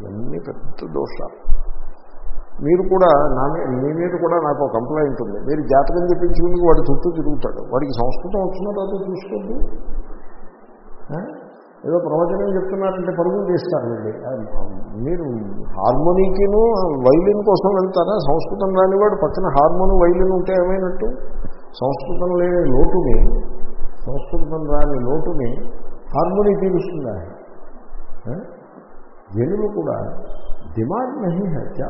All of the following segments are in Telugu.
ఇవన్నీ పెద్ద దోషాలు. మీరు కూడా నా మీ- మీద కూడా నాకు కంప్లైంట్ ఉంది. మీరు జాతకం చెప్పించుకుని వాడి చుట్టూ తిరుగుతాడు. వాడికి సంస్కృతం వచ్చిన తర్వాత చూసుకోండి. ఏదో ప్రవచనం చెప్తున్నారంటే పరుగులు చేస్తారండి మీరు హార్మోనీకిను వైలిన్ కోసం వెళ్తారా? సంస్కృతం రానివాడు పక్కన హార్మోను వైలిన్ ఉంటే ఏమైనట్టు? సంస్కృతం లేని లోటుని సంస్కృతం రాని లోటుని హార్మోనీ తీరుస్తుందా? జనులు కూడా డిమాండ్ నహి హత్యా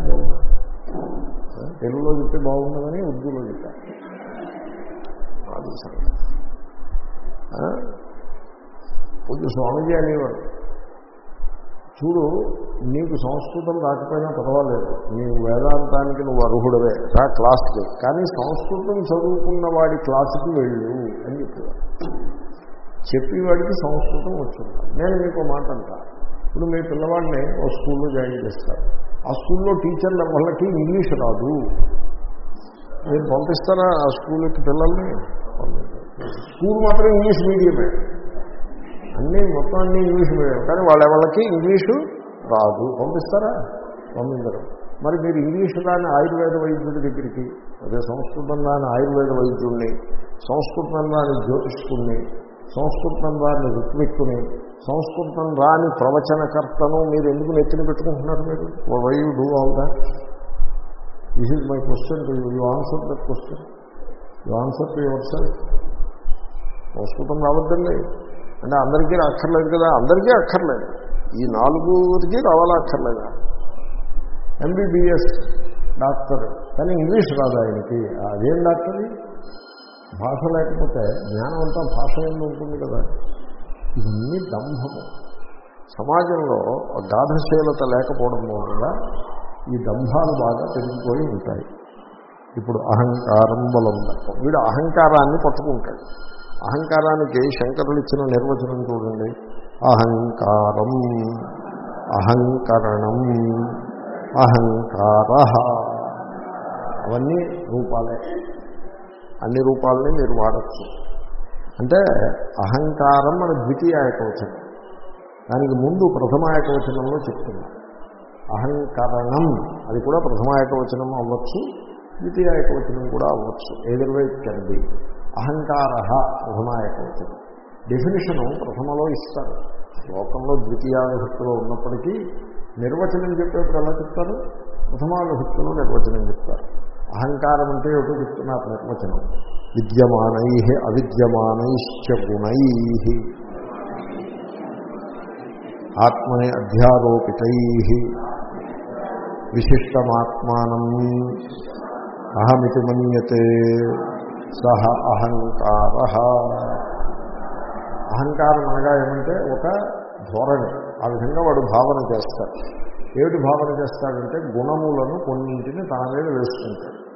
తెలుగులో చెప్తే బాగుండదని ఉర్దూలో చెప్పారు అది కొంచెం స్వామిజీ అనేవాడు. చూడు నీకు సంస్కృతం రాకపోయినా పర్వాలేదు. నీవు వేదాంతానికి నువ్వు అర్హుడవే. రా క్లాస్కి కానీ సంస్కృతం చదువుకున్న వాడి క్లాసుకి వెళ్ళు అని చెప్పేవాడు. చెప్పేవాడికి సంస్కృతం వచ్చింది. నేను మీకు మాట అంటా. ఇప్పుడు మీ పిల్లవాడిని ఓ స్కూల్లో జాయిన్ చేస్తారు. ఆ స్కూల్లో టీచర్ల వాళ్ళకి ఇంగ్లీష్ రాదు. మీరు పంపిస్తారా ఆ స్కూల్కి పిల్లల్ని? స్కూల్ మాత్రం ఇంగ్లీష్ మీడియమే. అన్నీ మొత్తం అన్నీ ఇంగ్లీష్ మీడియం కానీ వాళ్ళ వాళ్ళకి ఇంగ్లీషు రాదు. పంపిస్తారా? పంపించరు. మరి మీరు ఇంగ్లీషు రాని ఆయుర్వేద వైద్యుడి దగ్గరికి అదే సంస్కృతం రాని ఆయుర్వేద వైద్యుడిని సంస్కృతం రాని జ్యోతిష్కుడిని సంస్కృతం రాని ఋత్విక్కుని సంస్కృతం రాని ప్రవచనకర్తను మీరు ఎందుకు నెత్తిన పెట్టుకుంటున్నారు మీరు? Why you do all that this is my question to you answer that question you answer to your self సంస్కృతం రావద్దండి. అంటే అందరికీ అక్కర్లేదు కదా? అందరికీ అక్కర్లేదు ఈ నాలుగురికి రావాలా? అక్కర్లేదా ఎంబీబీఎస్ డాక్టర్. కానీ ఇంగ్లీష్ రాదు ఆయనకి. అదేం డాక్టర్? భాష లేకపోతే జ్ఞానం అంతా భాష ఏమి ఉంటుంది కదా? ఇవన్నీ దంభము. సమాజంలో గాఢశీలత లేకపోవడం వల్ల ఈ దంభాలు బాగా పెరిగిపోయి ఉంటాయి. ఇప్పుడు అహంకారం బలం వీడు అహంకారాన్ని పట్టుకుంటాడు. అహంకారానికి శంకరులు ఇచ్చిన నిర్వచనం చూడండి. అహంకారం అహంకరణం అహంకార. అవన్నీ రూపాలే. అన్ని రూపాలని మీరు వాడచ్చు. అంటే అహంకారం మన ద్వితీయ ఏకవచనం దానికి ముందు ప్రథమ ఏకవచనంలో చెప్తున్నా. అహంకరణం అది కూడా ప్రథమ ఏకవచనం అవ్వచ్చు ద్వితీయ ఏకవచనం కూడా అవ్వచ్చు. ఏదర్వై కెన్ అహంకార ప్రథమ ఏకవచనం డెఫినేషను ప్రథమలో ఇస్తారు. లోకంలో ద్వితీయ విభక్తిలో ఉన్నప్పటికీ నిర్వచనం చెప్పేప్పుడు ఎలా చెప్తారు? ప్రథమావిభక్తిలో నిర్వచనం చెప్తారు. అహంకారం అంటే ఏమిటో చెప్తున్నారు నిర్వచనం. విద్యమానై అవిద్యమానైశ్చ గుణై. ఆత్మని అధ్యారోపితై. విశిష్టమాత్మానం అహమితి మన్యతే సహ అహంకార. అహంకారం అనగా ఏమంటే ఒక ధోరణి. ఆ విధంగా వాడు భావన చేస్తాడు. ఏమిటి భావన చేస్తాడంటే గుణములను కొన్నింటిని తన మీద వేసుకుంటాడు.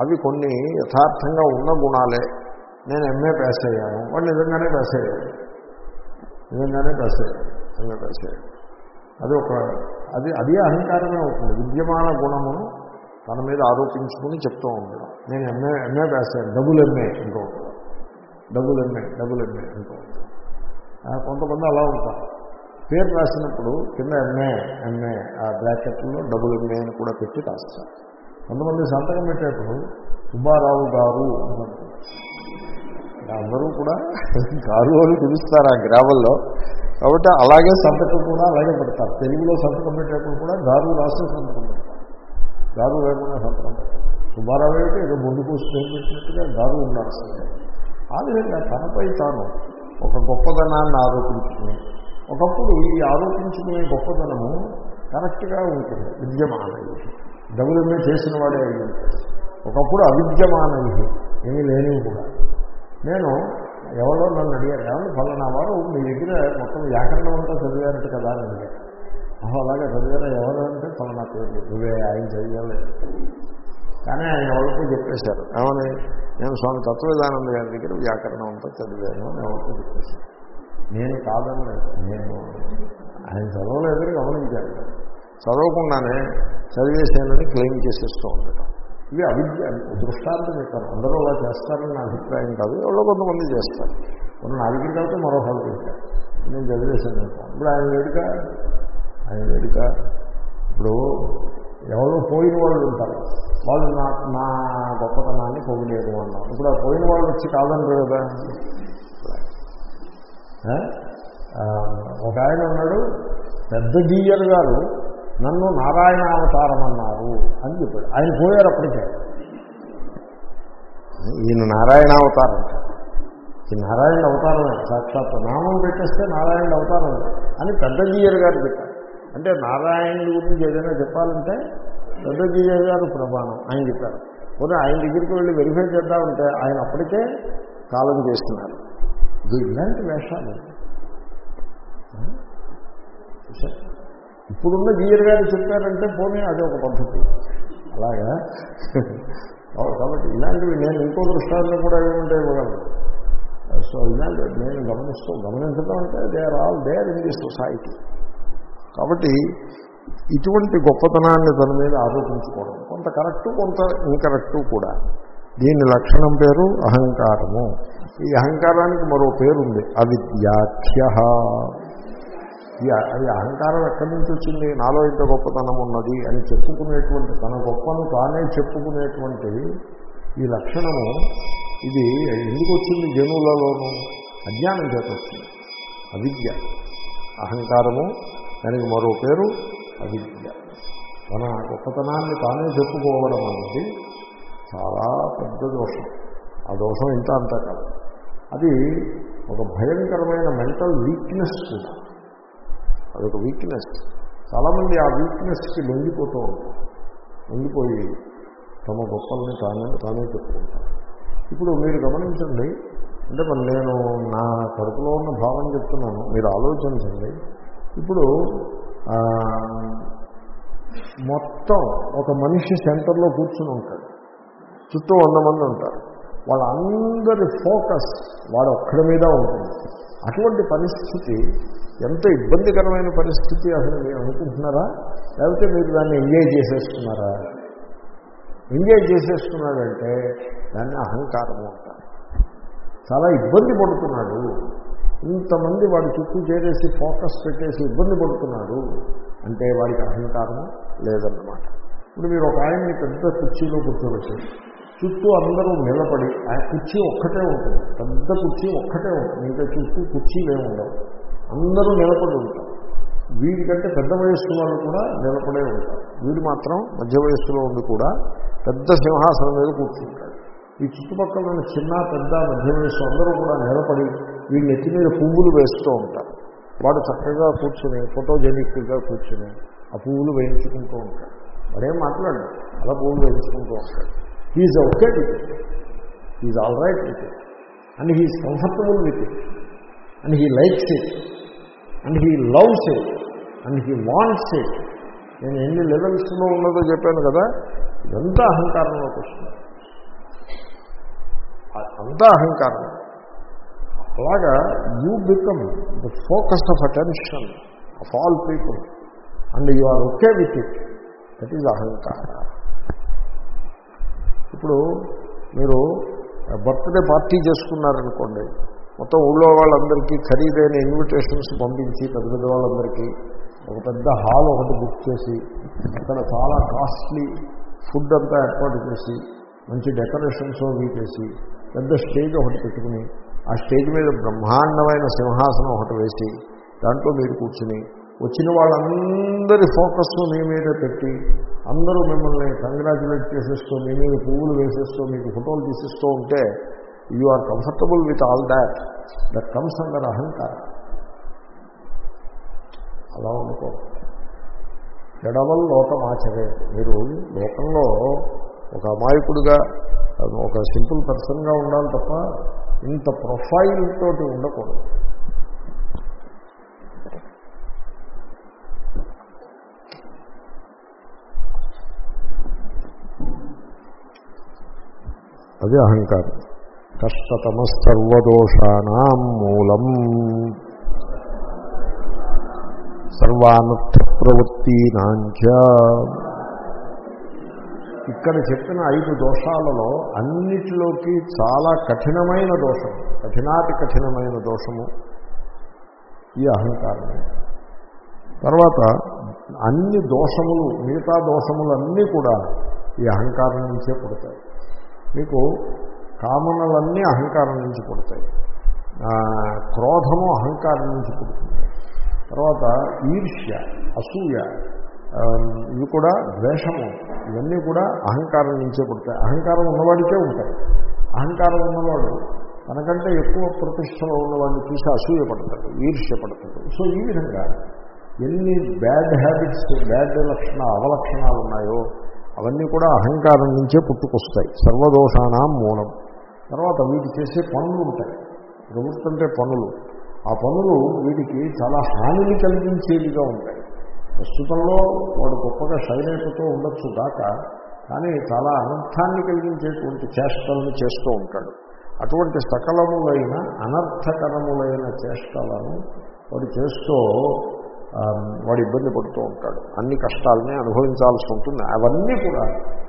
అవి కొన్ని యథార్థంగా ఉన్న గుణాలే. నేను ఎంఏ పాస్ అయ్యాను. వాళ్ళు నిజంగానే పాస్ అయ్యాను నిజంగానే పాస్ అయ్యాను ఎంఏ పాస్ అయ్యాడు అది ఒక అది అదే అహంకారమే అవుతుంది. విద్యమాన గుణమును తన మీద ఆరోపించుకుని చెప్తూ ఉండడం. నేను ఎంఏ ఎంఏ పాస్ అయ్యాను. డబుల్ ఎంఏ అంటూ డబుల్ ఎంఏ డబుల్ ఎంఏ అంటూ కొంతమంది అలా ఉంటారు. పేరు రాసినప్పుడు కింద ఎంఏ ఎంఏ ఆ బ్రాకెట్లో డబుల్ ఎంఏ అని కూడా పెట్టి రాస్తారు. కొంతమంది సంతకం పెట్టేప్పుడు సుబ్బారావు గారు అందరూ కూడా గారు అని పిలుస్తారు ఆ గ్రామంలో. కాబట్టి అలాగే సంతకం కూడా అలాగే పెడతారు. తెలుగులో సంతకం పెట్టేప్పుడు కూడా గారు రాష్ట్ర సంతకం పెడతారు. గారు లేకుండా సంతకం పెట్టారు. సుబ్బారావు అయితే ఏదో ముందు స్టేజ్ పెట్టినట్టుగా గారు సరే ఆ విధంగా తనపై తాను ఒక గొప్పదనాన్ని ఆరోపించుకుని ఒకప్పుడు ఈ ఆరోపించుకునే గొప్పదనము కరెక్ట్గా ఉంటుంది. విద్యమానై డబుల్ఎంఏ చేసిన వాడే అయ్యి ఒకప్పుడు అవిద్యమానవి ఏమీ లేనివి కూడా. నేను ఎవరో నన్ను అడిగారు ఏమన్నా ఫలానా వారు? మీ దగ్గర మొత్తం వ్యాకరణం అంతా చదివారంట కదా అని అడిగారు. అలాగే చదివారా? ఎవరు అంటే ఫలానా పేరు? నువ్వే ఆయన చదివలేదు కానీ ఆయన ఎవరికో చెప్పేశారు. ఏమని? నేను స్వామి తత్వవేదానంద గారి దగ్గర వ్యాకరణం అంతా చదివాను అని ఎవరికో చెప్పేశారు. నేను కాదని నేను ఆయన చదవలేదని గమనించాను. చదవకుండానే చదివేశానని క్లెయిమ్ చేసేస్తూ ఉండటం ఇవి అవిద్య దృష్టాంతం చెప్పాను అందరూ అలా చేస్తారని నా అభిప్రాయం కాదు. ఎవరో కొంతమంది చేస్తారు. కొన్ని నా దగ్గరికి వెళ్తే మరో హాల్ పెట్టారు. నేను చదివేశాను అంటాను ఇప్పుడు ఆయన వేడుక ఆయన వేడుక. ఇప్పుడు ఎవరో పోయిన వాళ్ళు ఉంటారు. వాళ్ళు నా నా గొప్పతనాన్ని పొగిలేరు అన్నారు ఇప్పుడు ఆ పోయిన వాళ్ళు వచ్చి కాదంటారు కదా. ఒక ఆయన ఉన్నాడు పెద్ద జీయర్ గారు నన్ను నారాయణ అవతారం అన్నారు అని చెప్పాడు. ఆయన పోయారు అప్పటికే. ఈయన నారాయణ అవతారం. ఈ నారాయణ అవతారమే సాక్షాత్ నామం పెట్టేస్తే నారాయణ అవతారం అని పెద్దజీయర్ గారు చెప్పారు. అంటే నారాయణుడి గురించి ఏదైనా చెప్పాలంటే పెద్దజీయర్ గారు ప్రమాణం ఆయన చెప్పారు. పోతే ఆయన దగ్గరికి వెళ్ళి వెరిఫై చేద్దామంటే ఆయన అప్పటికే కాలం చేస్తున్నారు. ఇది ఇలాంటి వేషాలు. ఇప్పుడున్న జీయర్ గారు చెప్పారంటే పోనీ అది ఒక పద్ధతి. అలాగా? కాబట్టి ఇలాంటివి నేను ఇంకో దృష్టాలను కూడా ఏమంటే ఇవ్వగలను. సో ఇలాంటి నేను గమనిస్తూ గమనించడం అంటే they are all there in the society కాబట్టి ఇటువంటి గొప్పతనాన్ని తన మీద ఆరోపించుకోవడం. కొంత కరెక్టు కొంత ఇన్కరెక్టు కూడా. దీని లక్షణం పేరు అహంకారము. ఈ అహంకారానికి మరో పేరుంది. అవిద్యాఖ్య అది అహంకారం ఎక్కడి నుంచి వచ్చింది? నాలో ఇంత గొప్పతనం ఉన్నది అని చెప్పుకునేటువంటి తన గొప్పను తానే చెప్పుకునేటువంటి ఈ లక్షణము ఇది ఎందుకు వచ్చింది జనులలోనూ? అజ్ఞానం చేత వచ్చింది. అవిద్య. అహంకారము దానికి మరో పేరు అవిద్య. తన గొప్పతనాన్ని తానే చెప్పుకోవడం అనేది చాలా పెద్ద దోషం. ఆ దోషం ఇంత అంతా కాదు అది ఒక భయంకరమైన మెంటల్ వీక్నెస్ కూడా. అదొక వీక్నెస్ చాలామంది ఆ వీక్నెస్కి లొంగిపోతూ ఉంటారు. లొంగిపోయి తమ గొప్పల్ని తానే తానే చెప్పుకుంటారు. ఇప్పుడు మీరు గమనించండి అంటే మరి నేను నా కడుపులో ఉన్న భావం చెప్తున్నాను మీరు ఆలోచించండి. ఇప్పుడు మొత్తం ఒక మనిషి సెంటర్లో కూర్చుని ఉంటాడు. చుట్టూ వంద మంది ఉంటారు. వాళ్ళందరి ఫోకస్ వాడు ఒక్కడి మీద ఉంటుంది. అటువంటి పరిస్థితి ఎంత ఇబ్బందికరమైన పరిస్థితి అసలు మీరు అనుకుంటున్నారా? లేకపోతే మీరు దాన్ని ఎంజాయ్ చేసేస్తున్నారా? ఎంజాయ్ చేసేస్తున్నాడంటే దాన్ని అహంకారము అంటారు. చాలా ఇబ్బంది పడుతున్నాడు. ఇంతమంది వాడి చుట్టూ చేరేసి ఫోకస్ పెట్టేసి ఇబ్బంది పడుతున్నాడు అంటే వాడికి అహంకారము లేదన్నమాట. ఇప్పుడు మీరు ఒక ఆయన్ని పెద్ద కుర్చీలో కూర్చోవచ్చు చుట్టూ అందరూ నిలబడి ఆ కుర్చీ ఒక్కటే ఉంటుంది. పెద్ద కుర్చీ ఒక్కటే ఉంటుంది. ఇంకా చుట్టూ కుర్చీలు ఏమి ఉండవు అందరూ నిలబడి ఉంటారు. వీడికంటే పెద్ద వయస్సు వాళ్ళు కూడా నిలబడే ఉంటారు. వీడు మాత్రం మధ్య వయస్సులో ఉండి కూడా పెద్ద సింహాసనం మీద కూర్చుంటాడు. ఈ చుట్టుపక్కల ఉన్న చిన్న పెద్ద మధ్య వయస్సు అందరూ కూడా నిలబడి వీళ్ళు ఎత్తి మీద పువ్వులు వేస్తూ ఉంటారు. వాడు చక్కగా కూర్చుని ఫోటోజెనిక్గా కూర్చుని ఆ పువ్వులు వేయించుకుంటూ ఉంటాడు. వాడేం మాట్లాడు అలా పువ్వులు వేయించుకుంటూ ఉంటాడు. He's okay with he's all right with and he's comfortable with it and he likes it and he loves it and he wants it నేను ఎన్ని లెవెల్స్లో ఉన్నదో చెప్పాను కదా ఇదంతా అహంకారంలోకి వస్తుంది. అంతా అహంకారం. అలాగా you become the focus of attention of all people and you are okay with it that is అహంకార. ఇప్పుడు మీరు బర్త్డే పార్టీ చేసుకున్నారనుకోండి మొత్తం ఊళ్ళో వాళ్ళందరికీ ఖరీదైన ఇన్విటేషన్స్ పంపించి పెద్ద పెద్ద వాళ్ళందరికీ ఒక పెద్ద హాల్ ఒకటి బుక్ చేసి అక్కడ చాలా కాస్ట్లీ ఫుడ్ అంతా ఏర్పాటు చేసి మంచి డెకరేషన్స్ అవి చేసి పెద్ద స్టేజ్ ఒకటి పెట్టుకుని ఆ స్టేజ్ మీద బ్రహ్మాండమైన సింహాసనం ఒకటి వేసి దాంట్లో మీరు కూర్చుని వచ్చిన వాళ్ళందరి ఫోకస్ మీ మీద పెట్టి అందరూ మిమ్మల్ని కంగ్రాచులేట్ చేసేస్తూ మీ మీద పువ్వులు వేసేస్తూ మీకు ఫోటోలు తీసిస్తూ ఉంటే you are comfortable with all that that comes under అహంకారం అలా అనుకో. ఎడవల్ ఆచరే. మీరు లోకంలో ఒక అమాయకుడిగా ఒక సింపుల్ పర్సన్గా ఉండాలి తప్ప ఇంత ప్రొఫైల్ తోటి ఉండకూడదు. అది అహంకారం. కష్టతమసర్వదోషాణం మూలం. సర్వానర్థ ప్రవృత్తీనాంచ ఇక్కడ చెప్పిన ఐదు దోషాలలో అన్నిటిలోకి చాలా కఠినమైన దోషం కఠినాతి కఠినమైన దోషము ఈ అహంకారమే. తర్వాత అన్ని దోషములు మిగతా దోషములన్నీ కూడా ఈ అహంకారం నుంచే పుడతాయి. మీకు కామనలన్నీ అహంకారం నుంచి పుడతాయి. క్రోధము అహంకారం నుంచి పుడుతుంది. తర్వాత ఈర్ష్య అసూయ ఇవి కూడా ద్వేషము ఇవన్నీ కూడా అహంకారం నుంచే పుడతాయి. అహంకారం ఉన్నవాడికే ఉంటాయి. అహంకారం ఉన్నవాడు తనకంటే ఎక్కువ ప్రతిష్టలో ఉన్నవాడిని చూసి అసూయ పడతాడు ఈర్ష్య పడతాడు. సో ఈ విధంగా ఎన్ని బ్యాడ్ హ్యాబిట్స్ బ్యాడ్ లక్షణ అవలక్షణాలు ఉన్నాయో అవన్నీ కూడా అహంకారం నుంచే పుట్టుకొస్తాయి. సర్వదోషానాం మూలం. తర్వాత వీటి చేసే పనులు ఉంటాయి. ప్రవృత్తి అంటే పనులు. ఆ పనులు వీటికి చాలా హానిని కలిగించేవిగా ఉంటాయి. ప్రస్తుతంలో వాడు గొప్పగా షైన్ ఉండొచ్చు దాక కానీ చాలా అనర్థాన్ని కలిగించేటువంటి చేష్టలను చేస్తూ ఉంటాడు. అటువంటి సకలములైన అనర్థకరములైన చేష్టలను వాడు చేస్తూ వాడు ఇబ్బంది పడుతూ ఉంటాడు. అన్ని కష్టాలని అనుభవించాల్సి ఉంటుంది. అవన్నీ కూడా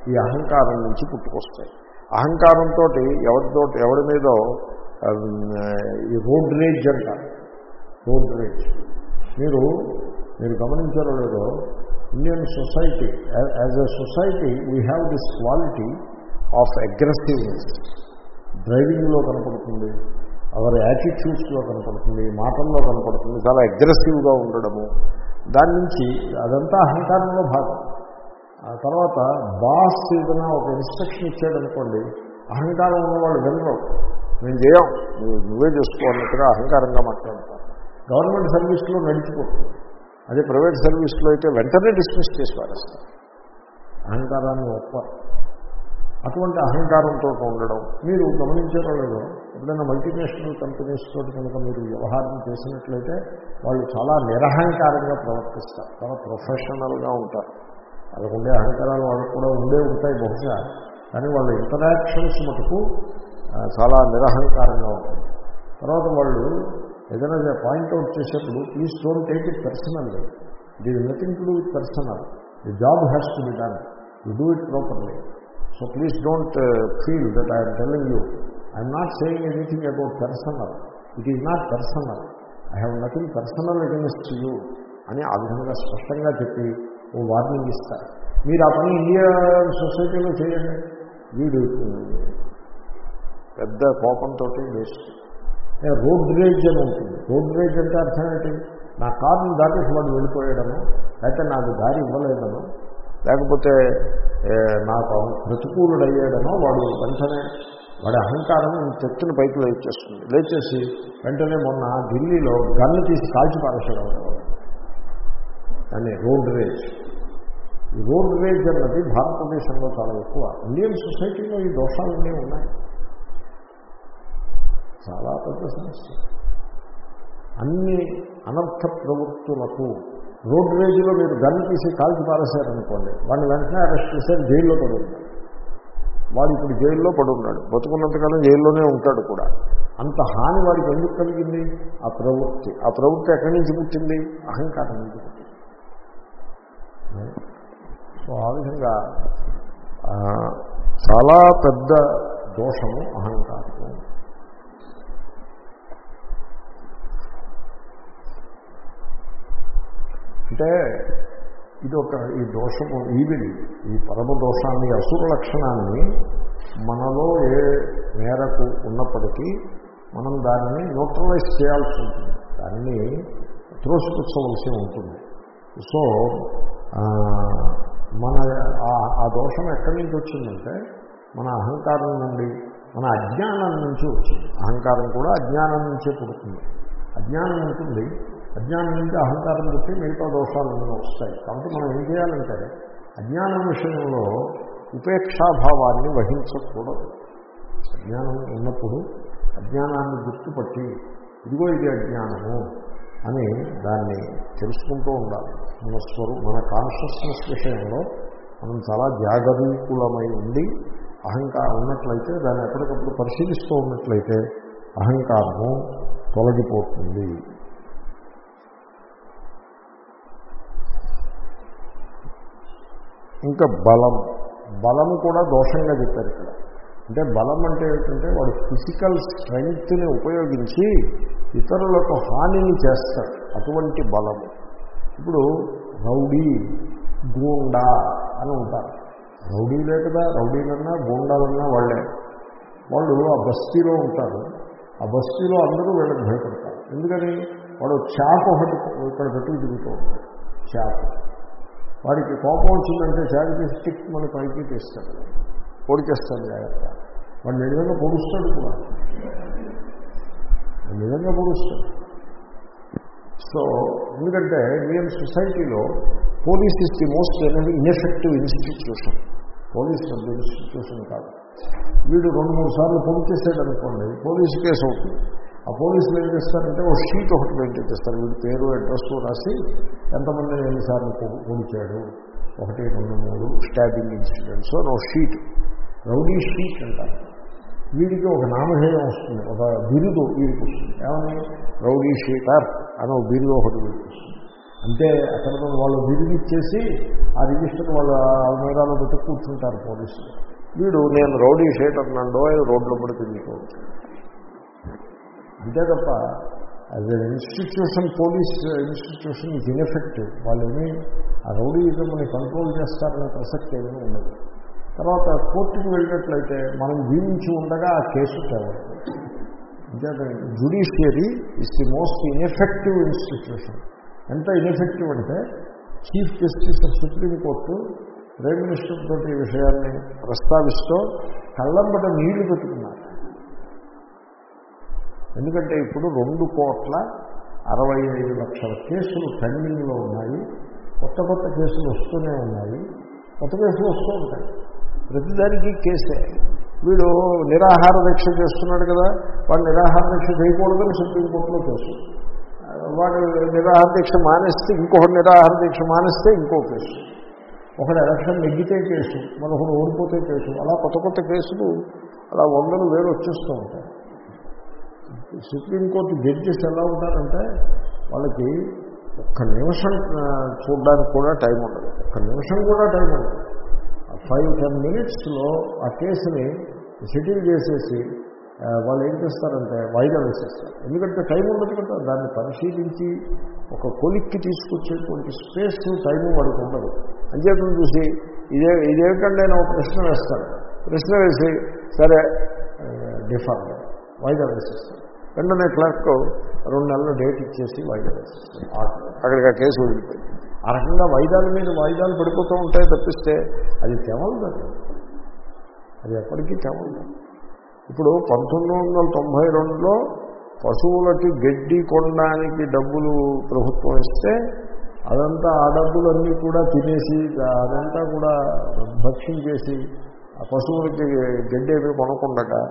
ఈ అహంకారం నుంచి పుట్టుకొస్తాయి. అహంకారంతో ఎవరితో ఎవరి మీదో ఈ రోడ్ రేజ్ అంటారు రోడ్ రేజ్ మీరు మీరు గమనించారో లేదో Indian society as a society we have this quality of aggressiveness డ్రైవింగ్లో కనపడుతుంది అవర్ యాటిట్యూడ్స్లో కనపడుతుంది మాటల్లో కనపడుతుంది చాలా అగ్రెసివ్గా ఉండడము. దాని నుంచి అదంతా అహంకారంలో భాగం. తర్వాత బాస్ ఏదైనా ఒక ఇన్స్ట్రక్షన్ ఇచ్చాడనుకోండి అహంకారం ఉన్నవాళ్ళు వినరు. మేము చేయం నువ్వు నువ్వే చేసుకో అహంకారంగా మాట్లాడతారు. గవర్నమెంట్ సర్వీస్లో నడిచిపోతుంది. అదే ప్రైవేట్ సర్వీస్లో అయితే వెంటనే డిస్మిస్ చేసి పారేస్తారు అహంకారాన్ని ఒప్ప అటువంటి అహంకారంతో ఉండడం మీరు గమనించారో ఎప్పుడైనా మల్టీనేషనల్ కంపెనీస్ తోటి కనుక మీరు వ్యవహారం చేసినట్లయితే వాళ్ళు చాలా నిరహంకారంగా ప్రవర్తిస్తారు. చాలా ప్రొఫెషనల్గా ఉంటారు. వాళ్ళకు ఉండే అహంకారాలు వాళ్ళకు కూడా ఉండే ఉంటాయి బహుశా. కానీ వాళ్ళ ఇంటరాక్షన్స్ మటుకు చాలా నిరహంకారంగా ఉంటుంది తర్వాత వాళ్ళు ఏదైనా పాయింట్అవుట్ చేసేప్పుడు please don't take it personal it is nothing to do with personal the job has to be done you do it properly so please don't feel that I'm telling you I'm not saying anything about personal it is not personal I have nothing personal against you అని ఆ విధంగా స్పష్టంగా చెప్పి ఓ వార్నింగ్ ఇస్తారు. మీరు ఆ పని ఇండియా సొసైటీలో చేయండి. వీడు పెద్ద కోపంతో వేస్ట్. రోడ్ రేజ్ అని ఉంటుంది. రోడ్ రేజ్ అంటే అర్థం ఏంటి? నా కారుని దాటేసి వాడు వెళ్ళిపోయాడను లేకపోతే నాకు దారి ఇవ్వలేదను లేకపోతే నాకు ప్రతికూలుడయ్యాడనో వాడు వెంటనే వాడి అహంకారం చెట్టును పైకి లేచేస్తుంది. లేచేసి వెంటనే మొన్న ఢిల్లీలో గన్ను తీసి కాల్చి పారేసాడు దాన్ని రోడ్ రేజ్. ఈ రోడ్ రేజ్ అన్నది భారతదేశంలో చాలా ఎక్కువ. ఇండియన్ సొసైటీలో ఈ దోషాలన్నీ ఉన్నాయి. చాలా పెద్ద సమస్య. అన్ని అనర్థ ప్రవృత్తులకు రోడ్ రేజ్లో మీరు గన్ తీసి కాల్చి పారేశారనుకోండి వాడిని వెంటనే అరెస్ట్ చేశారు జైల్లో పడి వాడు ఇప్పుడు జైల్లో పడున్నాడు బతుకున్నంతకాలం జైల్లోనే ఉంటాడు కూడా. అంత హాని వాడికి ఎందుకు కలిగింది? ఆ ప్రవృత్తి. ఆ ప్రవృత్తి ఎక్కడి నుంచి పుట్టింది? అహంకారం నుంచి పుట్టింది? సో ఆ విధంగా చాలా పెద్ద దోషము అహంకారము. అంటే ఇది ఒక ఈ దోషము ఈవిడి ఈ పరమ దోషాన్ని అసుర లక్షణాన్ని మనలో ఏ మేరకు ఉన్నప్పటికీ మనం దానిని న్యూట్రలైజ్ చేయాల్సి ఉంటుంది. దాన్ని త్రోసిపుచ్చవలసి ఉంటుంది. సో మన ఆ- దోషం ఎక్కడి నుంచి వచ్చిందంటే మన అహంకారం నుండి మన అజ్ఞానం నుంచి వచ్చింది. అహంకారం కూడా అజ్ఞానం నుంచే పుడుతుంది. అజ్ఞానం ఉంటుంది. అజ్ఞానం నుంచి అహంకారం పుట్టి మిగతా దోషాలు వస్తాయి. కాబట్టి మనం ఏం చేయాలంటే అజ్ఞానం విషయంలో ఉపేక్షాభావాన్ని వహించకూడదు. అజ్ఞానం ఉన్నప్పుడు అజ్ఞానాన్ని గుర్తుపట్టి ఇదిగో ఇది అజ్ఞానము అని దాన్ని తెలుసుకుంటూ ఉండాలి. మన స్వరూ మన కాన్షియస్నెస్ విషయంలో మనం చాలా జాగరూకులమై ఉండి అహంకారం ఉన్నట్లయితే దాన్ని ఎప్పటికప్పుడు పరిశీలిస్తూ ఉన్నట్లయితే అహంకారము తొలగిపోతుంది. ఇంకా బలం. బలము కూడా దోషంగా చెప్పారు ఇక్కడ. అంటే బలం అంటే ఏంటంటే వాడు ఫిజికల్ స్ట్రెంగ్త్ని ఉపయోగించి ఇతరులకు హానిని చేస్తాడు. అటువంటి బలము ఇప్పుడు రౌడీ గూండా అని ఉంటారు. రౌడీలే కదా రౌడీలన్నా గూండాలన్నా వాళ్ళే. వాళ్ళు ఆ బస్తీలో ఉంటారు. ఆ బస్తీలో అందరూ వీళ్ళకి భయపడతారు. ఎందుకని? వాడు చేప ఒకటి ఇక్కడ పెట్టుకు తిరుగుతూ ఉంటాడు. చేప. వాడికి కోపం వచ్చిందంటే చేప స్టిక్ మన పైకి తీస్తాడు. పొడిచేస్తాడు జాగ్రత్త. వాడు నిజంగా పొడుస్తాడు కూడా. నిజంగా పొడుస్తాడు. సో ఎందుకంటే ఇండియన్ సొసైటీలో police is the most ineffective institution police పెద్ద ఇన్స్టిట్యూషన్ కాదు. వీడు రెండు మూడు సార్లు పొడి చేసాడు అనుకోండి పోలీసు కేసు అవుతుంది ఆ పోలీసులు ఏం చేస్తారంటే ఒక షీట్ ఒకటి మెయింటైన్ చేస్తారు వీడి పేరు అడ్రస్ రాసి ఎంతమంది ఎన్నిసార్లు పొడిచాడు? ఒకటి రెండు మూడు స్టాబింగ్ ఇన్సిడెంట్స్ అని ఒక షీట్. రౌడీ స్ట్రీట్ అంటారు. వీడికి ఒక నామధేయం వస్తుంది ఒక బిరుదు వీడికి వస్తుంది. ఏమని? రౌడీ షీటర్ అని ఒక బిరుదు ఒకటి వీడికి వస్తుంది. అంటే అక్కడ వాళ్ళు బిరుదు ఇచ్చేసి ఆ రిజిస్టర్ వాళ్ళు అల్మేరాలో పెట్టి కూర్చుంటారు పోలీసులు. వీడు నేను రౌడీ షీటర్ నండో రోడ్లో పడి తిరిగిపోవచ్చు అంతే తప్ప as an institution police institution is ineffective వాళ్ళు ఏమీ ఆ రౌడీజంని కంట్రోల్ చేస్తారనే ప్రసక్తి ఏమీ ఉండదు. తర్వాత కోర్టుకు వెళ్ళినట్లయితే మనం జీవించి ఉండగా ఆ కేసు తేవాలి. అంతేకాదు judiciary is the most ineffective institution ఎంత ఇన్ఎఫెక్టివ్ అంటే chief justice of supreme court prime minister తోటి ఈ విషయాన్ని ప్రస్తావిస్తూ కళ్ళంబట నీళ్ళు పెట్టుకున్నారు. ఎందుకంటే ఇప్పుడు రెండు కోట్ల అరవై ఐదు లక్షల కేసులు పెండింగ్లో ఉన్నాయి. కొత్త కొత్త కేసులు వస్తూనే ఉన్నాయి. కొత్త కేసులు వస్తూ ఉంటాయి. ప్రతిదానికి కేసే. వీడు నిరాహార దీక్ష చేస్తున్నాడు కదా వాడు నిరాహార దీక్ష చేయకూడదని సుప్రీంకోర్టులో కేసు. వాడు నిరాహార దీక్ష మానేస్తే ఇంకొకటి నిరాహార దీక్ష మానేస్తే ఇంకో కేసు. ఒకడు ఎలక్షన్ నెగ్గితే కేసు మరొకడు ఓడిపోతే కేసు. అలా కొత్త కొత్త కేసులు అలా వందలు వేలు వచ్చేస్తూ ఉంటాయి. సుప్రీంకోర్టు జడ్జెస్ ఎలా ఉంటారంటే వాళ్ళకి ఒక్క నిమిషం చూడడానికి కూడా టైం ఉండదు. ఒక్క నిమిషం కూడా టైం ఉండదు. ఫైవ్ టెన్ మినిట్స్లో ఆ కేసుని సెటిల్ చేసేసి వాళ్ళు ఏం చేస్తారంటే వాయిదా వేసేస్తారు. ఎందుకంటే టైం ఉండదు కదా దాన్ని పరిశీలించి ఒక కొలిక్కి తీసుకొచ్చేటువంటి స్పేస్ టైము వాడికి ఉండదు. అంచేతను చూసి ఇదే ఇదేమిటంటే నేను ఒక ప్రశ్న వేస్తాను ప్రశ్న వేసి సరే డిఫార్ వాయిదా వేసేస్తాను వెంటనే క్లర్క్ రెండు నెలలు డేట్ ఇచ్చేసి వాయిదా వేసేస్తాను అక్కడికి ఆ కేసు వదిలిపోయింది. ఆ రకంగా వాయిదాల మీద వాయిదాలు పడిపోతూ ఉంటాయి తప్పిస్తే అది తెవలదు అది ఎప్పటికీ తెవలదు ఇప్పుడు పంతొమ్మిది వందల తొంభై రెండులో పశువులకి గడ్డి కొనడానికి డబ్బులు ప్రభుత్వం ఇస్తే అదంతా ఆ డబ్బులన్నీ కూడా తినేసి అదంతా కూడా భక్షించేసి ఆ పశువులకి గడ్డి ఏమీ కొనకుండగా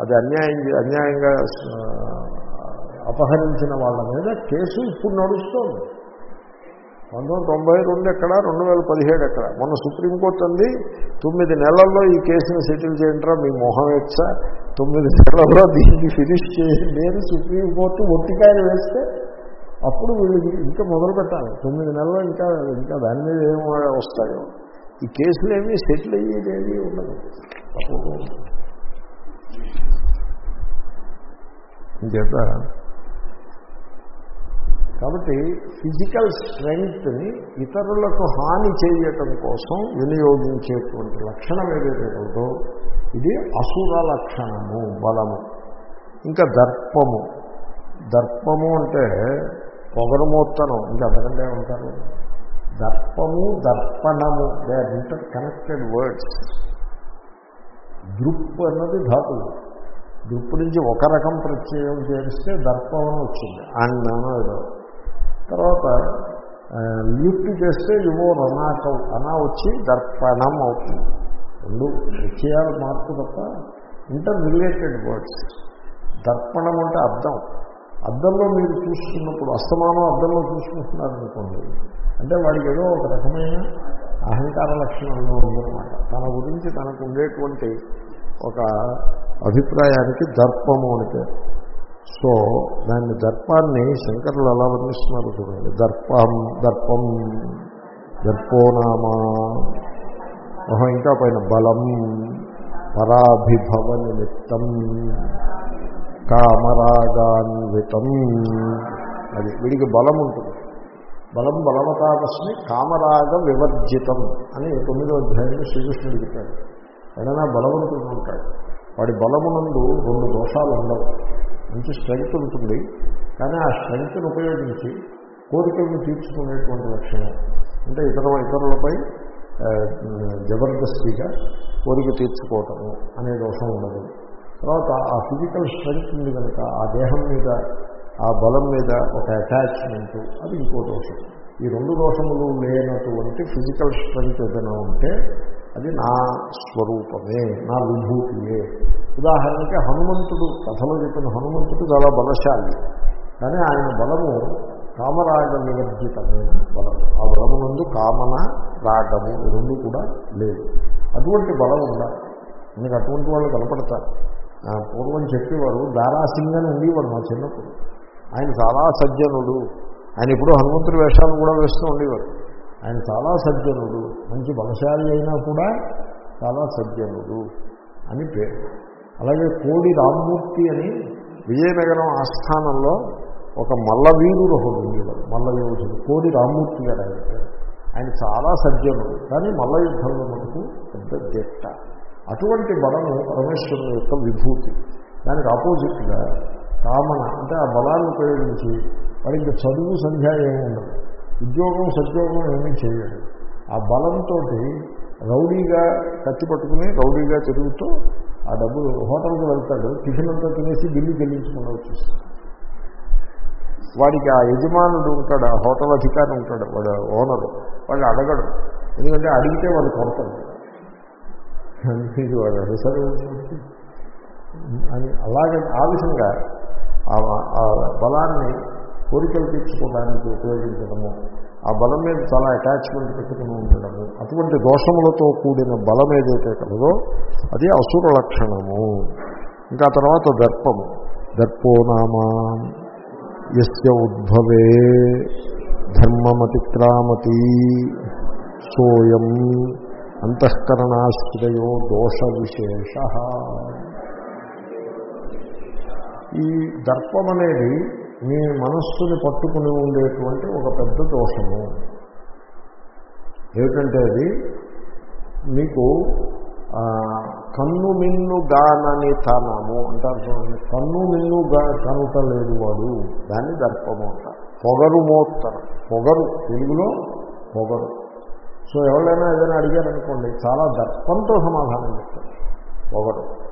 అది అన్యాయం అన్యాయంగా అపహరించిన వాళ్ళ మీద కేసు ఇప్పుడు నడుస్తోంది. పంతొమ్మిది తొంభై రెండు ఎక్కడ రెండు వేల పదిహేడు ఎక్కడ. మొన్న సుప్రీంకోర్టు అంది తొమ్మిది నెలల్లో ఈ కేసును సెటిల్ చేయంటారా మీ మొహం ఎచ్చా. తొమ్మిది నెలల్లో దీన్ని ఫినిష్ చేయండి అని సుప్రీంకోర్టు ఒట్టికాయలు వేస్తే అప్పుడు వీళ్ళు ఇంకా మొదలు పెట్టాలి. తొమ్మిది నెలలు ఇంకా ఇంకా దాని మీద ఏం వస్తాయో. ఈ కేసులు ఏమీ సెటిల్ అయ్యేది ఉండదు. ఇంకేత కాబట్టి ఫిజికల్ స్ట్రెంగ్త్ని ఇతరులకు హాని చేయటం కోసం వినియోగించేటువంటి లక్షణం ఏదైతే ఉందో ఇది అసుర లక్షణము బలము. ఇంకా దర్పము. దర్పము అంటే పొగరమోత్తనం ఇంకా అంతకంటే ఉంటారు దర్పము దర్పణము. They are interconnected words దృప్ అన్నది ధాతువు దృప్పు నుంచి ఒక రకం ప్రత్యయం చేస్తే దర్పం అని వచ్చింది. అన్నాను ఏదో. తర్వాత లిఫ్ట్ చేస్తే యువో రనాకం అనా వచ్చి దర్పణం అవుతుంది. రెండు విషయాలు మార్పు తప్ప ఇంటర్ రిలేటెడ్ వర్డ్స్. దర్పణం అంటే అర్థం అద్దంలో మీరు చూసుకున్నప్పుడు అస్తమానం అద్దంలో చూసుకుంటున్నారనుకోండి అంటే వాడికి ఏదో ఒక రకమైన అహంకార లక్షణంలో ఉందన్నమాట. తన గురించి తనకు ఉండేటువంటి ఒక అభిప్రాయానికి దర్పము అని పేరు. సో దాన్ని దర్పాన్ని శంకరులు ఎలా వర్ణిస్తున్నారు చూడండి. దర్పం దర్పం దర్పోనామా ఓహో ఇంకా పైన బలం పరాభిభవ నిమిత్తం కామరాగాన్వితం. అది వీడికి బలం ఉంటుంది. బలం బలవతాదస్మి కామరాగ వివర్జితం అని తొమ్మిదో అధ్యాయంలో శ్రీకృష్ణుడు చెప్పాడు. ఏదైనా బలవంతుడు ఉంటాడు వాడి బలమునందు రెండు దోషాలు ఉండవు. మంచి స్ట్రెంగ్త్ ఉంటుంది. కానీ ఆ స్ట్రెంగ్త్ను ఉపయోగించి కోరికలను తీర్చుకునేటువంటి లక్షణం. అంటే ఇతర ఇతరులపై జబర్దస్తిగా కోరిక తీర్చుకోవటము అనే దోషం ఉండదు. తర్వాత ఆ ఫిజికల్ స్ట్రెంగ్త్ ఉంది కనుక ఆ దేహం మీద ఆ బలం మీద ఒక అటాచ్మెంట్ అది ఇంకో దోషం. ఈ రెండు దోషములు లేనటువంటి ఫిజికల్ స్ట్రెంగ్త్ ఏదైనా ఉంటే అది నా స్వరూపమే నా విభూతియే. ఉదాహరణకి హనుమంతుడు కథలో చెప్పిన హనుమంతుడు చాలా బలశాలి. కానీ ఆయన బలము కామరాగ నివర్జితమైన బలం. ఆ బలము నందు కామన రాగము రెండు కూడా లేదు అటువంటి బలం ఉండాలి. మనకు అటువంటి వాళ్ళు కనపడతారు పూర్వం చెప్పేవారు దారాసింగ్ అని ఉండేవాడు మా చిన్నప్పుడు. ఆయన చాలా సజ్జనుడు. ఆయన ఇప్పుడు హనుమంతుడి వేషాలు కూడా వేస్తూ ఉండేవారు. ఆయన చాలా సజ్జనుడు. మంచి బలశాలి అయినా కూడా చాలా సజ్జనుడు అని పేరు. అలాగే కోడి రామ్మూర్తి అని విజయనగరం ఆస్థానంలో ఒక మల్లవీరుడు ఒకడు ఉండేవాడు. మల్లయోధుడు కోడి రామ్మూర్తి గారు ఆయన ఆయన చాలా సజ్జనుడు. కానీ మల్ల యుద్ధంలో మనకు పెద్ద దిట్ట. అటువంటి బలము పరమేశ్వరుని యొక్క విభూతి. దానికి ఆపోజిట్గా కామన అంటే ఆ బలాన్ని ఉపయోగించి వాడికి చదువు సంధ్య ఏమి ఉండదు. ఉద్యోగం సద్యోగం ఏమీ చేయడు ఆ బలంతో రౌడీగా కత్తి పట్టుకుని రౌడీగా తిరుగుతూ ఆ డబ్బులు హోటల్కి వెళ్తాడు టిఫిన్ అంతా తినేసి బిల్లు చెల్లించకుండా వచ్చేస్తాడు. వాడికి ఆ యజమానుడు ఉంటాడు ఆ హోటల్ అధికారి ఉంటాడు వాడు ఓనరు వాడు అడగడు. ఎందుకంటే అడిగితే వాడు కొడతాడు. వాడు అడుగుతారు అని అలాగే ఆ విధంగా ఆ- ఆ బలాన్ని కోరికలు తీర్చుకోవడానికి ఉపయోగించడము ఆ బలం మీద చాలా అటాచ్మెంట్ పెట్టుకుని ఉండడము అటువంటి దోషములతో కూడిన బలం ఏదైతే కలదో అది అసుర లక్షణము. ఇంకా తర్వాత దర్పము. దర్పో నామా యస్య ఉద్భవే ధర్మమతిక్రామతి సోయం అంతఃకరణాశ్రయో దోష విశేష ఈ దర్పం అనేది మీ మనస్సుని పట్టుకుని ఉండేటువంటి ఒక పెద్ద దోషము. ఏమిటంటే అది మీకు కన్ను మిన్ను గానని తనము అంటారు చూడండి. కన్ను మిన్ను గా కనుక లేదు వాడు. దాన్ని దర్పము అంటారు. పొగరు మోత్తరం. పొగరు. తెలుగులో పొగరు. సో ఎవరైనా ఏదైనా అడిగారనుకోండి చాలా దర్పంతో సమాధానం చెప్తారు. పొగరు.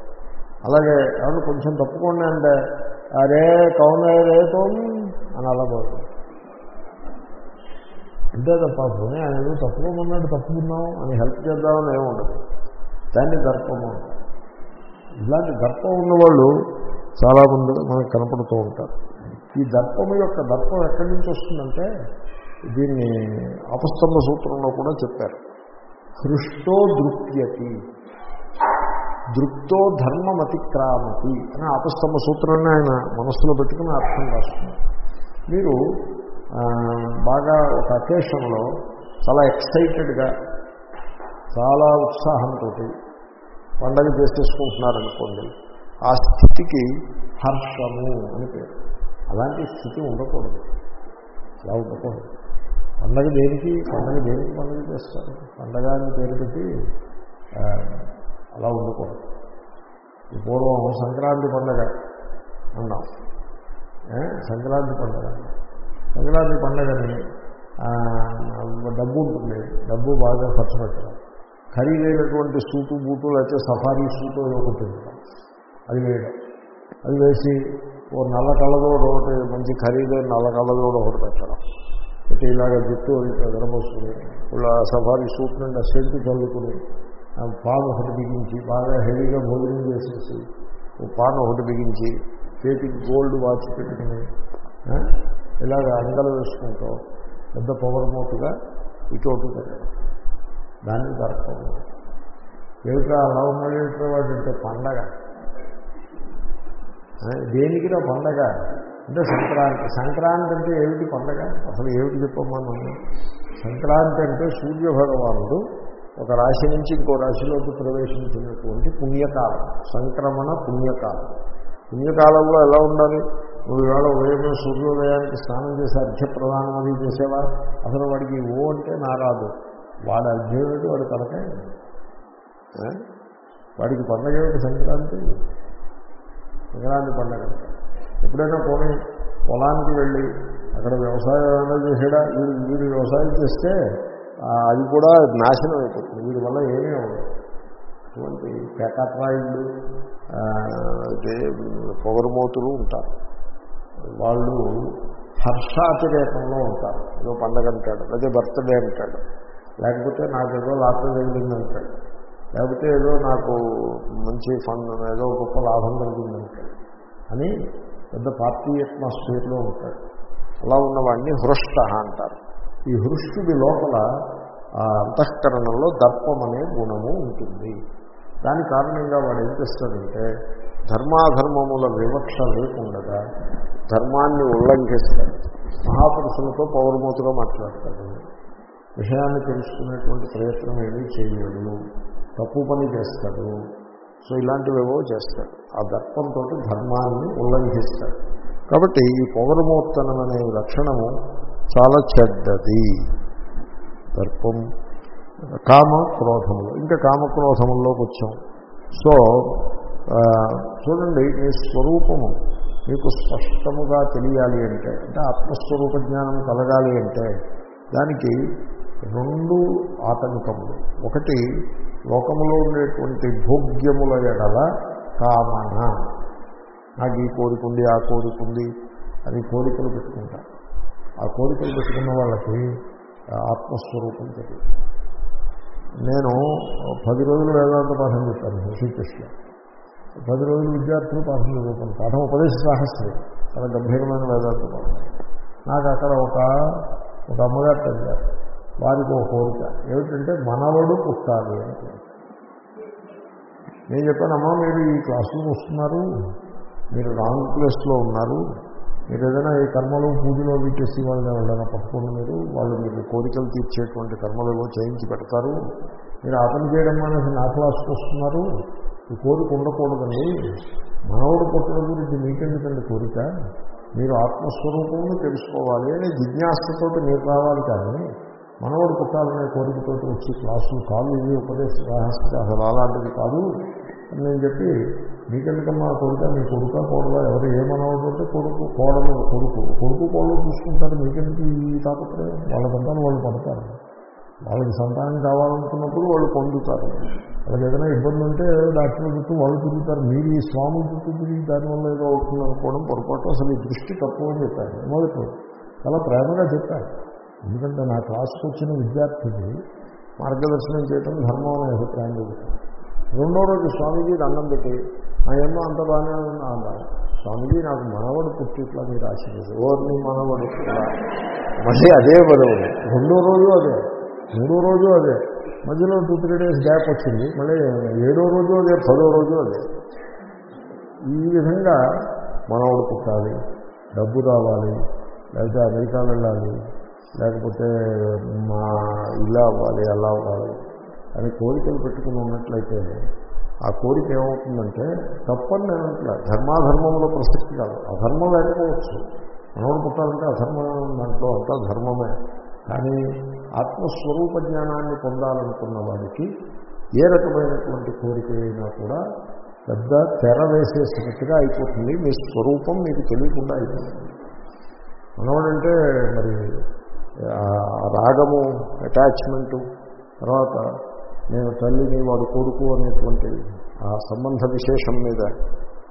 అలాగే ఎవరు కొంచెం తప్పుకోండి అంటే అరే కౌన రేతో అని అలా పోతుంది అంతే తప్ప పోనీ ఆయన ఏదో తప్పుకోమన్నాడు తప్పుకున్నాం అని హెల్ప్ చేద్దామని ఏముండదు ఉండదు. దాన్ని దర్పము ఇలాంటి దర్పం ఉన్నవాళ్ళు చాలామంది మనకు కనపడుతూ ఉంటారు. ఈ దర్పము యొక్క దర్పం ఎక్కడి నుంచి వస్తుందంటే దీన్ని అపస్తంభ సూత్రంలో కూడా చెప్పారు. హృష్టో దృప్యతి దృప్తో ధర్మమతిక్రామతి అని ఆపస్తమ్మ సూత్రాన్ని ఆయన మనస్సులో పెట్టుకుని అర్థం రాస్తున్నారు మీరు బాగా ఒక అకేషన్లో చాలా ఎక్సైటెడ్గా చాలా ఉత్సాహంతో పండగ చేసేసుకుంటున్నారనుకోండి ఆ స్థితికి హర్షము అని పేరు. అలాంటి స్థితి ఉండకూడదు. అలా ఉండకూడదు. పండగ దేనికి పండగ దేనికి పండగ చేస్తారు? పండగ అని పేరు పెట్టి అలా ఉండకూడదు. ఈ పూర్వం సంక్రాంతి పండగ అన్నాం. సంక్రాంతి పండగ. సంక్రాంతి పండగని డబ్బు ఉంటుంది. డబ్బు బాగా ఖర్చు పెట్టడం. ఖరీదైనటువంటి సూటు బూటు లేకపోతే సఫారీ సూటు ఒకటి అది వేయడం. అది వేసి ఓ నల్ల కళ్ళదోడు ఒకటి మంచి ఖరీదైన నల్ల కళ్ళదోడు ఒకటి పెట్టడం. పెట్టి ఇలాగ జుట్టు ఎగరబోసుకుని ఇలా సఫారీ సూట్ నుండి సెంటు చల్లుకుని పాను ఒకటి బిగించి బాగా హెవీగా భోజనం చేసేసి ఓ పాను ఒకటి బిగించి చేతికి గోల్డ్ వాచ్ పెట్టుకుని ఇలాగ అంగలు వేసుకుంటూ పెద్ద పొగరమూటుగా ఇటు అటు పెట్టడం దాన్ని దర్పం ఏమిటా అలా ఉన్నాడు? వాడు? అంటే పండగ. ఆ, దేనికిరా పండగ? అంటే సంక్రాంతి. సంక్రాంతి అంటే ఏమిటి పండగ? అసలు ఏమిటి చెప్పమ్మా నన్ను? సంక్రాంతి అంటే సూర్య భగవానుడు ఒక రాశి నుంచి ఇంకో రాశిలోకి ప్రవేశించినటువంటి పుణ్యకాలం సంక్రమణ పుణ్యకాలం. పుణ్యకాలంలో ఎలా ఉండాలి? నువ్వు ఇవాళ ఉదయం సూర్యోదయానికి స్నానం చేసి అర్ఘ్యప్రదానం అది చేసేవా? అసలు వాడికి ఓ అంటే నా రాదు వాడు అర్ఘ్యం వాడు తలకాయ. వాడికి పండగ ఏమిటి సంక్రాంతి. సంక్రాంతి పండగ. ఎప్పుడైనా పోనీ పొలానికి వెళ్ళి అక్కడ వ్యవసాయం ఏమైనా చేసాడా? వీడు వీడు వ్యవసాయం చేస్తే అది కూడా నాశనం అయిపోతుంది. వీడి వల్ల ఏమీ ఉండదు. అటువంటి పేకాట్రాయిళ్ళు పొగరుమోతులు ఉంటారు. వాళ్ళు హర్షాతిరేకంలో ఉంటారు. ఏదో పండగ అంటాడు లేదా బర్త్డే అంటాడు లేకపోతే నాకు ఏదో లాటరీ తగిలింది అంటాడు లేకపోతే ఏదో నాకు మంచి ఫండ్ ఏదో గొప్ప లాభం కలిగింది అంటాడు. అని పెద్ద పార్టీ అట్మాస్ఫియర్లో ఉంటాడు. అలా ఉన్నవాడిని హృష్ట అంటారు. ఈ హృష్టుడి లోపల ఆ అంతఃకరణలో దర్పం అనే గుణము ఉంటుంది. దాని కారణంగా వాడు ఏం చేస్తాడంటే ధర్మాధర్మముల వివక్ష లేకుండా ధర్మాన్ని ఉల్లంఘిస్తాడు. మహాపురుషులతో పౌరమూతుగా మాట్లాడతాడు. విషయాన్ని తెలుసుకునేటువంటి ప్రయత్నం ఏమీ చేయడు. తప్పు పని చేస్తాడు. సో ఇలాంటివేవో చేస్తాడు. ఆ దర్పంతో ధర్మాన్ని ఉల్లంఘిస్తాడు. కాబట్టి ఈ పౌరమోత్తనం అనే లక్షణము చాలా చెడ్డది. దర్పం కామ క్రోధములు ఇంకా కామక్రోధముల్లోకి వచ్చాం సో చూడండి మీ స్వరూపము మీకు స్పష్టముగా తెలియాలి అంటే అంటే ఆత్మస్వరూప జ్ఞానం కలగాలి అంటే దానికి రెండు ఆటంకములు. ఒకటి లోకములో ఉండేటువంటి భోగ్యముల ఎడల కామన. నాకు ఈ కోరిక ఉంది ఆ కోరిక ఉంది అని కోరికలు పెట్టుకుంటారు ఆ కోరికలు పెట్టుకున్న వాళ్ళకి ఆత్మస్వరూపం తెలియదు నేను పది రోజులు వేదాంత పాఠం చెప్పాను శ్రీకృష్ణ. పది రోజులు విద్యార్థులు పాఠం చదువుతాను పాఠం ఉపదేశ సాహస్యం చాలా గంభీరమైన వేదాంత పాఠం. నాకు అక్కడ ఒక ఒక అమ్మగారు తగ్గారు వారికి ఒక కోరిక. ఏమిటంటే మనవడు పుట్టాలి అని నేను చెప్పాను అమ్మా మీరు ఈ క్లాసులో వస్తున్నారు మీరు రాంగ్ ప్లేస్లో ఉన్నారు మీరు ఏదైనా ఈ కర్మలు పూజలు వీటేసి వాళ్ళని ఎవరైనా పట్టుకోండి మీరు వాళ్ళు మీకు కోరికలు తీర్చేటువంటి కర్మలు ఏవో చేయించి పెడతారు. మీరు ఆ చేయడం అనేసి నా క్లాస్కి వస్తున్నారు. ఈ కోరిక ఉండకూడదండి. మనవుడు పుట్టడం గురించి మీకెందుకండి కోరిక? మీరు ఆత్మస్వరూపంలో తెలుసుకోవాలి అనే జిజ్ఞాసతోటి మీరు రావాలి కానీ మనవడు పుట్టాలనే కోరికతోటి వచ్చి క్లాసులు కాదు ఇవి ఉపదేశ రహస్య అసలు అలాంటిది కాదు. నేను చెప్పి మీకెందుకమ్మా కొడుక? మీ కొడుక కోడలా? ఎవరు ఏమనవద్దంటే కొడుకు కోడలు కొడుకు. కొడుకు కోడలు చూసుకుంటారు. మీకెందుకు ఈ తాపత్రయం? వాళ్ళ సంతానం వాళ్ళు పడతారు. వాళ్ళకి సంతానం కావాలనుకున్నప్పుడు వాళ్ళు పొందుతారు. వాళ్ళకి ఏదైనా ఇబ్బంది ఉంటే డాక్టర్ చుట్టూ వాళ్ళు తిరుగుతారు. మీరు ఈ స్వామి చుట్టూ తిరిగి దానివల్ల ఏదో అవుతుంది అనుకోవడం పొరపాటు. అసలు ఈ దృష్టి తక్కువ అని చెప్పారు. మొదటి చాలా ప్రేమగా చెప్పారు. ఎందుకంటే నా క్లాస్కి వచ్చిన విద్యార్థిని మార్గదర్శనం చేయడం ధర్మం అనే అభిప్రాయం చెబుతాను రెండో రోజు స్వామీజీ దండం పెట్టి నా ఏమో అంత బాగానే ఉంది? అన్నారు. స్వామీజీ నాకు మనవడు పుట్టిట్లా మీరు ఆశీర్వదు ఓర్ని మనవడు మళ్ళీ అదే పదవు రెండో రోజు అదే. మూడో రోజు అదే. మధ్యలో టూ త్రీ డేస్ గ్యాప్ వచ్చింది. మళ్ళీ ఏడో రోజు అదే పదో రోజు అదే. ఈ విధంగా మనవడు పుట్టాలి. డబ్బు రావాలి. లేకపోతే అమెరికా వెళ్ళాలి. లేకపోతే మా ఇలా అవ్వాలి అలా అవ్వాలి. అని కోరికలు పెట్టుకుని ఉన్నట్లయితే ఆ కోరిక ఏమవుతుందంటే తప్పని నేను అంటున్నా ధర్మాధర్మంలో ప్రసక్తి కాదు. అధర్మం లేకపోవచ్చు. మనోడు పుట్టాలంటే అధర్మం దాంట్లో అంతా ధర్మమే. కానీ ఆత్మస్వరూప జ్ఞానాన్ని పొందాలనుకున్న వాడికి ఏ రకమైనటువంటి కోరిక అయినా కూడా పెద్ద తెర వేసేసినట్టుగా అయిపోతుంది. మీ స్వరూపం మీకు తెలియకుండా అయిపోతుంది. మనవాడంటే మరి రాగము అటాచ్మెంటు తర్వాత నేను తల్లిని వాడు కొడుకు అనేటువంటి ఆ సంబంధ విశేషం మీద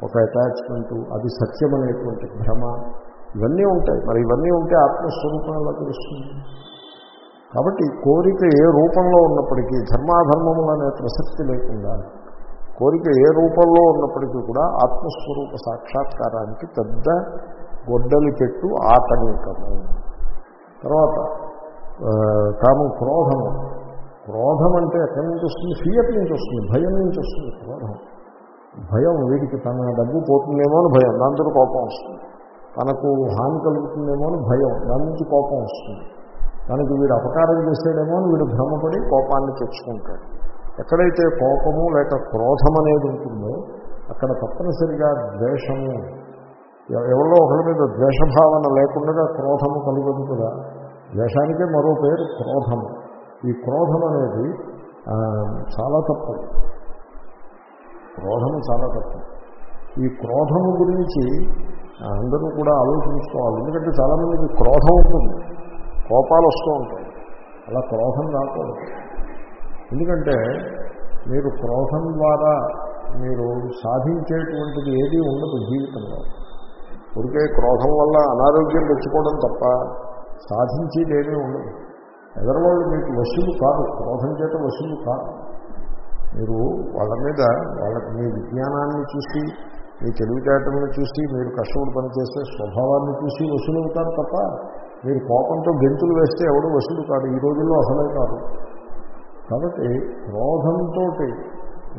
ఒక అటాచ్మెంటు అది సత్యం అనేటువంటి భ్రమ ఇవన్నీ ఉంటాయి. మరి ఇవన్నీ ఉంటే ఆత్మస్వరూపం ఎలా తెలుస్తుంది. కాబట్టి కోరిక ఏ రూపంలో ఉన్నప్పటికీ ధర్మాధర్మములు అనే ప్రసక్తి లేకుండా కోరిక ఏ రూపంలో ఉన్నప్పటికీ కూడా ఆత్మస్వరూప సాక్షాత్కారానికి పెద్ద గొడ్డలి పెట్టు ఆటంకము. తర్వాత తాము క్రోధము. క్రోధం అంటే ఎక్కడి నుంచి వస్తుంది? ఫియర్ నుంచి వస్తుంది భయం నుంచి వస్తుంది క్రోధం. భయం వీడికి తన డబ్బు పోతుందేమో అని భయం దాంతో కోపం వస్తుంది. తనకు హాని కలుగుతుందేమో అని భయం దాని నుంచి కోపం వస్తుంది. తనకి వీడు అపకారం చేసాడేమో అని వీడు భ్రమపడి కోపాన్ని తెచ్చుకుంటాడు. ఎక్కడైతే కోపము లేక క్రోధం అనేది ఉంటుందో అక్కడ తప్పనిసరిగా ద్వేషము ఎవ- ఎవరో ఒకరి మీద ద్వేషభావన లేకుండా క్రోధము కలుగుతుంది కదా. ద్వేషానికే మరో పేరు క్రోధము. ఈ క్రోధం అనేది చాలా తప్పు. క్రోధము చాలా తప్పు. ఈ క్రోధము గురించి అందరూ కూడా ఆలోచించుకోవాలి. ఎందుకంటే చాలామందికి క్రోధం ఉంటుంది. కోపాలు వస్తూ ఉంటాయి. అలా క్రోధం రాకూడదు. ఎందుకంటే మీరు క్రోధం ద్వారా మీరు సాధించేటువంటిది ఏదీ ఉండదు జీవితంలో. ఉడికే క్రోధం వల్ల అనారోగ్యం తెచ్చుకోవడం తప్ప సాధించేది ఏమీ ఉండదు. ఎదరవాళ్ళు మీకు వశులు కాదు క్రోధం చేత వశులు కాదు. మీరు వాళ్ళ మీద వాళ్ళ మీ విజ్ఞానాన్ని చూసి మీ తెలివితేటలను చూసి మీరు కష్టపడి పనిచేసే స్వభావాన్ని చూసి వసూలు అవుతారు తప్ప మీరు కోపంతో గెంతులు వేస్తే ఎవడు వసూలు కాదు ఈ రోజుల్లో అసలే కాదు. కాబట్టి క్రోధంతో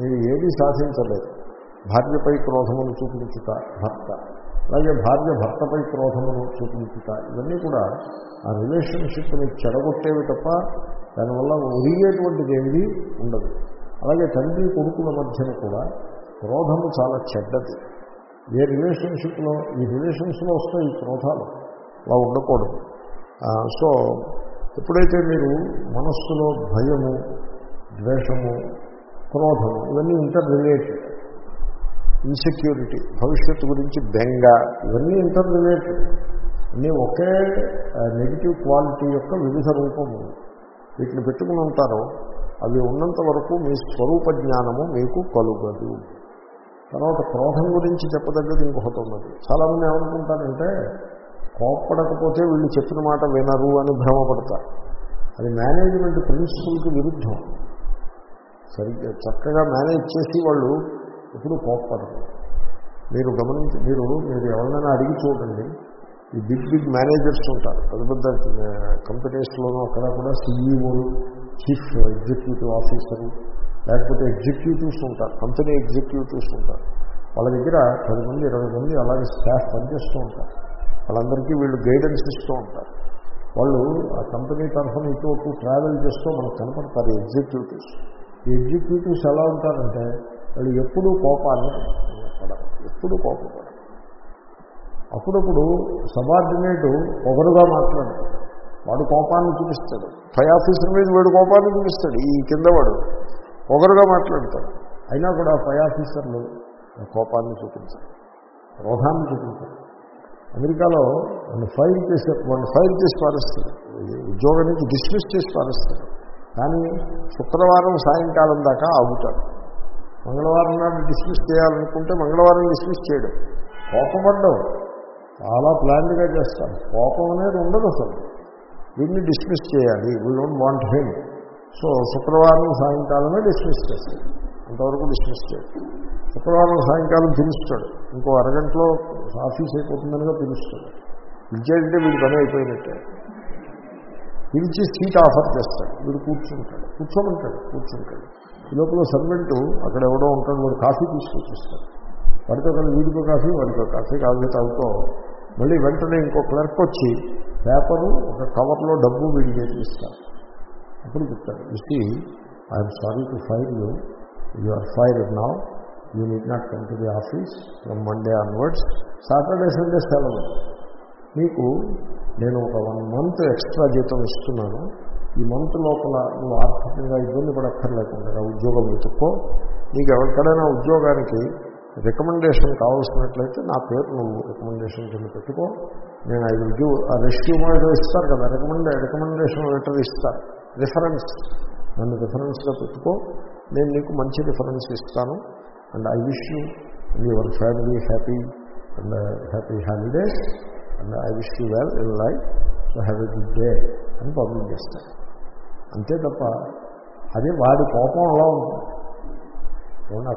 మీరు ఏది సాధించలేదు. భార్యపై క్రోధమును చూపించుట భర్త. అలాగే భార్య భర్తపై క్రోధమును చూపించుట ఇవన్నీ కూడా ఆ రిలేషన్షిప్ని చెడగొట్టేవి తప్ప దానివల్ల ఒరిగేటువంటిది ఏమిది ఉండదు. అలాగే తండ్రి కొడుకుల మధ్యన కూడా క్రోధము చాలా చెడ్డది. ఏ రిలేషన్షిప్లో ఈ రిలేషన్స్లో వస్తాయి ఈ క్రోధాలు అలా ఉండకూడదు. సో ఎప్పుడైతే మీరు మనస్సులో భయము ద్వేషము క్రోధము ఇవన్నీ ఇంటర్ రిలేటెడ్ ఇన్సెక్యూరిటీ భవిష్యత్తు గురించి బెంగ ఇవన్నీ ఇంటర్ రిలేటెడ్ అన్నీ ఒకే నెగిటివ్ క్వాలిటీ యొక్క వివిధ రూపము వీటిని పెట్టుకుని ఉంటారో అవి ఉన్నంత వరకు మీ స్వరూప జ్ఞానము మీకు కలుగదు. తర్వాత క్రోధం గురించి చెప్పదగ్గది ఇంకొకటి ఉన్నది. చాలామంది ఏమనుకుంటారంటే కోప్పడకపోతే వీళ్ళు చెప్పిన మాట వినరు అని భ్రమపడతారు. అది మేనేజ్మెంట్ ప్రిన్సిపల్కి విరుద్ధం. సరిగ్గా చక్కగా మేనేజ్ చేసి వాళ్ళు ఎప్పుడు కోప్పడదు మీరు గమనించి మీరు మీరు ఎవరినైనా అడిగి చూడండి. ఈ బిగ్ బిగ్ మేనేజర్స్ ఉంటారు. పెద్ద పెద్ద కంపెనీస్లోనూ అక్కడ కూడా సీఈఓలు చీఫ్ ఎగ్జిక్యూటివ్ ఆఫీసరు లేకపోతే ఎగ్జిక్యూటివ్స్ ఉంటారు. కంపెనీ ఎగ్జిక్యూటివ్స్ ఉంటారు. వాళ్ళ దగ్గర పది మంది ఇరవై మంది అలాగే స్టాఫ్ పనిచేస్తూ ఉంటారు. వాళ్ళందరికీ వీళ్ళు గైడెన్స్ ఇస్తూ ఉంటారు. వాళ్ళు ఆ కంపెనీ తరఫున ఇటు ట్రావెల్ చేస్తూ మనకు కనపడతారు ఎగ్జిక్యూటివ్స్. ఈ ఎగ్జిక్యూటివ్స్ ఎలా ఉంటారంటే వాళ్ళు ఎప్పుడూ కోపాన్ని పడరు ఎప్పుడూ కోపపడరు అప్పుడప్పుడు సబార్డినేటు పొగరుగా మాట్లాడతాడు వాడు కోపాన్ని చూపిస్తాడు. పై ఆఫీసర్ మీద వాడు కోపాన్ని చూపిస్తాడు. ఈ కింద వాడు పొగరుగా మాట్లాడతాడు. అయినా కూడా పై ఆఫీసర్లు కోపాన్ని చూపించారు. రోగాన్ని చూపించారు. అమెరికాలో వాళ్ళు ఫైల్ చేసే వాళ్ళు ఫైల్ చేసి పారేస్తారు ఉద్యోగం నుంచి డిస్మిస్ చేసి పారేస్తారు కానీ శుక్రవారం సాయంకాలం దాకా ఆగుతారు. మంగళవారం నాడు డిస్మిస్ చేయాలనుకుంటే మంగళవారం డిస్మిస్ చేయడం. కోపపడ్డం చాలా ప్లాన్గా చేస్తాను కోపం అనేది ఉండదు అసలు. వీడిని డిస్మిస్ చేయాలి. We don't want him so శుక్రవారం సాయంకాలమే డిస్మిస్ చేస్తాం. అంతవరకు డిస్మిస్ చేయాలి శుక్రవారం సాయంకాలం పిలుస్తాడు. ఇంకో అరగంటలో ఆఫీస్ అయిపోతుందనిగా పిలుస్తాడు. పిలిచేటంటే వీడి పని అయిపోయినట్టే. పిలిచి సీట్ ఆఫర్ చేస్తాడు. వీడు కూర్చుంటాడు. కూర్చోమంటాడు. కూర్చుంటాడు. ఈ లోపల సర్వెంట్ అక్కడ ఎవడో ఉంటాడు వాడు కాఫీ తీసుకొచ్చిస్తాడు. వాడితో కానీ వీడితో కాఫీ వాడితో కాఫీ కాఫీ తాగుతూ మళ్ళీ వెంటనే ఇంకో క్లర్క్ వచ్చి పేపరు ఒక కవర్లో డబ్బు వీడి ఇస్తారు అప్పుడు చెప్తారు ఇసి I'm sorry to fire you you are fired now you need not come to the office from Monday onwards Saturday Sunday సెలవు మీకు నేను ఒక వన్ మంత్ ఎక్స్ట్రా జీతం ఇస్తున్నాను. ఈ మంత్ లోపల నువ్వు ఆర్థికంగా ఇబ్బంది పడక్కర్లేకుండా ఉద్యోగం వెతుక్కో. నీకు ఎవరికైనా ఉద్యోగానికి రికమెండేషన్ కావాల్సినట్లయితే నా పేరు నువ్వు రికమెండేషన్ కింద పెట్టుకో. నేను ఐదు ఉద్యోగ ఆ రెస్యూమ్ ఏదో ఇస్తారు కదా. రికమెండే రికమెండేషన్ లెటర్ ఇస్తారు. రిఫరెన్స్ నన్ను రిఫరెన్స్గా పెట్టుకో. నేను నీకు మంచి రిఫరెన్స్ ఇస్తాను. And I wish you your family happy and happy holidays and I wish you well in life so have a good day అని పబ్లిక్ చేస్తాను అంతే తప్ప అదే వాడి కోపం అలా ఉంటుంది.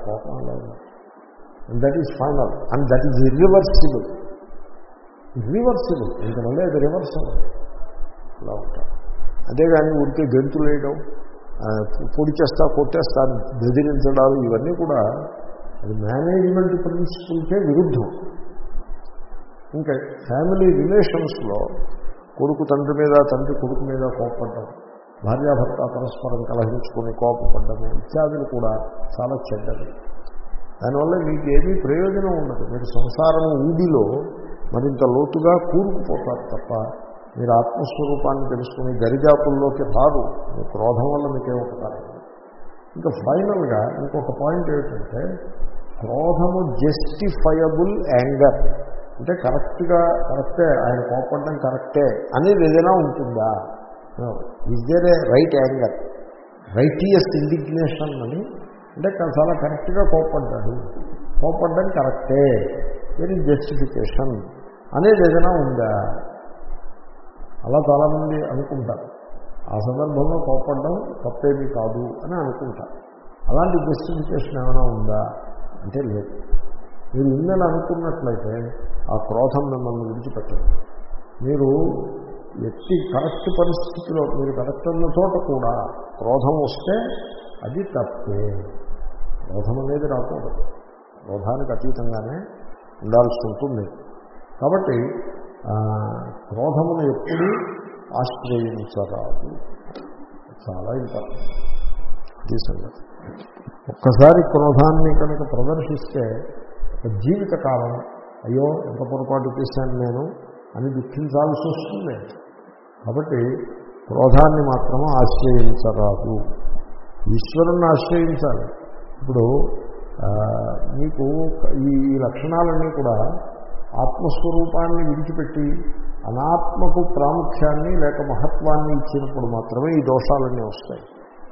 కోపం అలా ఉంటుంది and that is final and that is reversible reversible ఇంక మళ్ళీ అది రివర్స్ అలా ఉంటారు అంతేగాని ఉడికే గెంతులు వేయడం పొడి చేస్తా కొట్టేస్తా బెదిరించడాలు ఇవన్నీ కూడా అది మేనేజ్మెంట్ ప్రిన్సిపల్కే విరుద్ధం. ఇంకా ఫ్యామిలీ రిలేషన్స్లో కొడుకు తండ్రి మీద తండ్రి కొడుకు మీద కోపడ్డం భార్యాభర్త పరస్పరం కలహించుకుని కోపపడ్డము ఇత్యాదులు కూడా చాలా చెడ్డది దానివల్ల మీకు ఏమీ ప్రయోజనం ఉండదు. మీరు సంసారం ఊడిలో మరింత లోతుగా కూరుకుపోతారు తప్ప మీరు ఆత్మస్వరూపాన్ని తెలుసుకుని దరిజాపుల్లోకి రాదు మీ క్రోధం వల్ల మీకే ఉపకారం ఇంకా ఫైనల్గా ఇంకొక పాయింట్ ఏమిటంటే క్రోధము జస్టిఫయబుల్ యాంగర్. అంటే కరెక్ట్గా కరెక్టే ఆయన కోపడడం కరెక్టే అనేది ఏదైనా ఉంటుందా? Is there a right anger righteous indignation అని అంటే చాలా కరెక్ట్గా కోపడ్డాడు కోపడ్డం కరెక్టే వెరీ జస్టిఫికేషన్ అనేది ఏదైనా ఉందా? అలా చాలామంది అనుకుంటారు. ఆ సందర్భంలో కోపడ్డం తప్పేమీ కాదు అని అనుకుంటారు. అలాంటి జస్టిఫికేషన్ ఏమైనా ఉందా? అంటే లేదు. మీరు ఉందని అనుకున్నట్లయితే ఆ క్రోధం మిమ్మల్ని విడిచిపెట్టండి మీరు ఎట్టి కరెక్ట్ పరిస్థితిలో మీరు కరెక్ట్ ఉన్న చోట కూడా క్రోధం వస్తే అది తప్పే. క్రోధం అనేది రాకూడదు. క్రోధానికి అతీతంగానే ఉండాల్సి ఉంటుంది. కాబట్టి క్రోధమును ఎప్పుడూ ఆశ్రయించరాదు. చాలా ఇంపార్టెంట్. అది సంగతి. ఒక్కసారి క్రోధాన్ని కనుక ప్రదర్శిస్తే జీవితకాలం అయ్యో ఎంత పొరపాటు చేశాను నేను అని దుఃఖించాల్సి వస్తుంది. కాబట్టి క్రోధాన్ని మాత్రము ఆశ్రయించరాదు. ఈశ్వరుణ్ణి ఆశ్రయించాలి. ఇప్పుడు మీకు ఈ లక్షణాలన్నీ కూడా ఆత్మస్వరూపాన్ని విడిచిపెట్టి అనాత్మకు ప్రాముఖ్యాన్ని లేక మహత్వాన్ని ఇచ్చినప్పుడు మాత్రమే ఈ దోషాలన్నీ వస్తాయి.